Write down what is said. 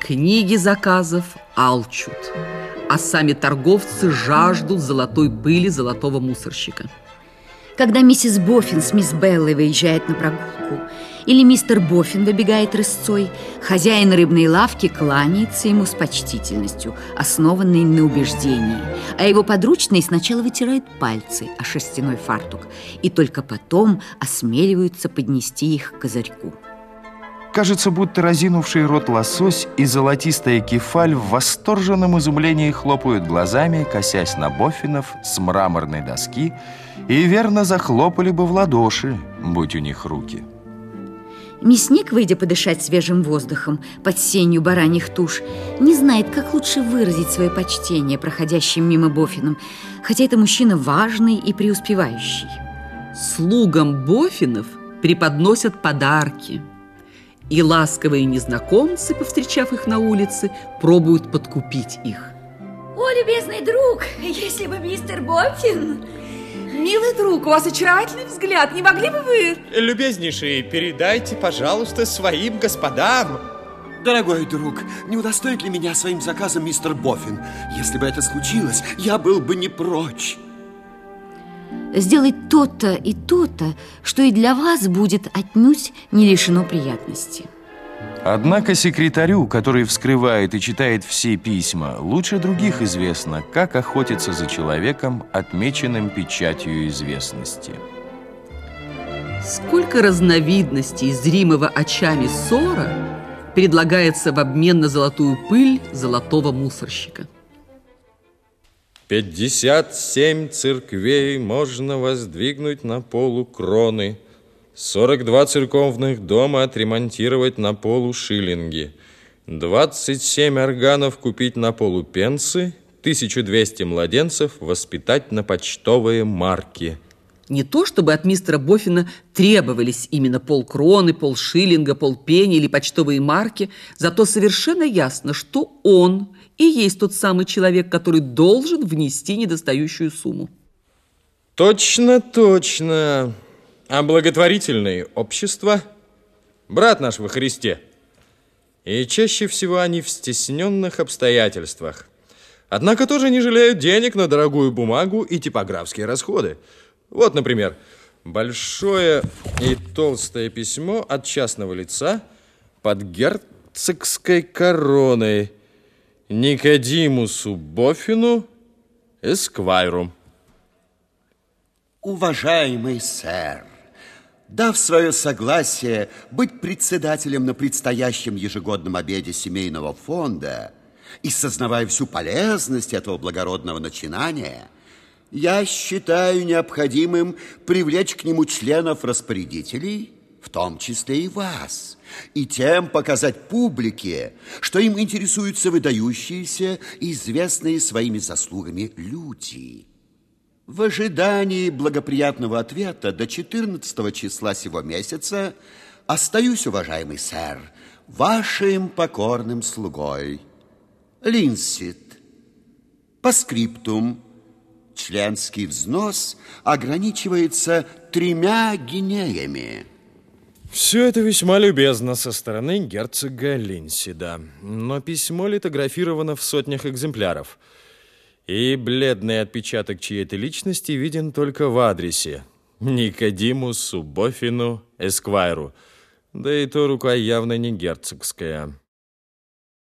Книги заказов алчут, а сами торговцы жаждут золотой пыли золотого мусорщика. Когда миссис Боффин с мисс Беллой выезжает на прогулку, или мистер Боффин выбегает рысцой, хозяин рыбной лавки кланяется ему с почтительностью, основанной на убеждении, а его подручные сначала вытирают пальцы о шерстяной фартук и только потом осмеливаются поднести их к козырьку. Кажется, будто разинувший рот лосось и золотистая кефаль в восторженном изумлении хлопают глазами, косясь на Боффинов с мраморной доски, и верно захлопали бы в ладоши, будь у них руки. Мясник, выйдя подышать свежим воздухом под сенью бараньих туш, не знает, как лучше выразить свое почтение проходящим мимо Боффинам, хотя это мужчина важный и преуспевающий. Слугам Боффинов преподносят подарки, и ласковые незнакомцы, повстречав их на улице, пробуют подкупить их. О, любезный друг, если бы мистер Боффин Милый друг, у вас очаровательный взгляд. Не могли бы вы... Любезнейший, передайте, пожалуйста, своим господам. Дорогой друг, не удостоит ли меня своим заказом мистер Боффин? Если бы это случилось, я был бы не прочь. Сделать то-то и то-то, что и для вас будет отнюдь не лишено приятности. Однако секретарю, который вскрывает и читает все письма, лучше других известно, как охотиться за человеком, отмеченным печатью известности. Сколько разновидностей зримого очами ссора предлагается в обмен на золотую пыль золотого мусорщика. 57 церквей можно воздвигнуть на полу кроны – 42 церковных дома отремонтировать на полу шиллинги, 27 органов купить на полу пенсы, 1200 младенцев воспитать на почтовые марки. Не то, чтобы от мистера Боффина требовались именно полкроны, полшиллинга, полпени или почтовые марки, зато совершенно ясно, что он и есть тот самый человек, который должен внести недостающую сумму. Точно, точно. А благотворительные общества – брат наш во Христе. И чаще всего они в стесненных обстоятельствах. Однако тоже не жалеют денег на дорогую бумагу и типографские расходы. Вот, например, большое и толстое письмо от частного лица под герцогской короной Никодимусу Бофину Эсквайру. Уважаемый сэр, Дав свое согласие быть председателем на предстоящем ежегодном обеде семейного фонда и сознавая всю полезность этого благородного начинания, я считаю необходимым привлечь к нему членов-распорядителей, в том числе и вас, и тем показать публике, что им интересуются выдающиеся и известные своими заслугами люди – в ожидании благоприятного ответа до 14 числа сего месяца остаюсь, уважаемый сэр, вашим покорным слугой. Линсит. По скриптум. Членский взнос ограничивается тремя гинеями. Все это весьма любезно со стороны герцога Линсида. Но письмо литографировано в сотнях экземпляров – и бледный отпечаток чьей-то личности виден только в адресе Никодимусу Бофину Эсквайру, да и то рука явно не герцогская.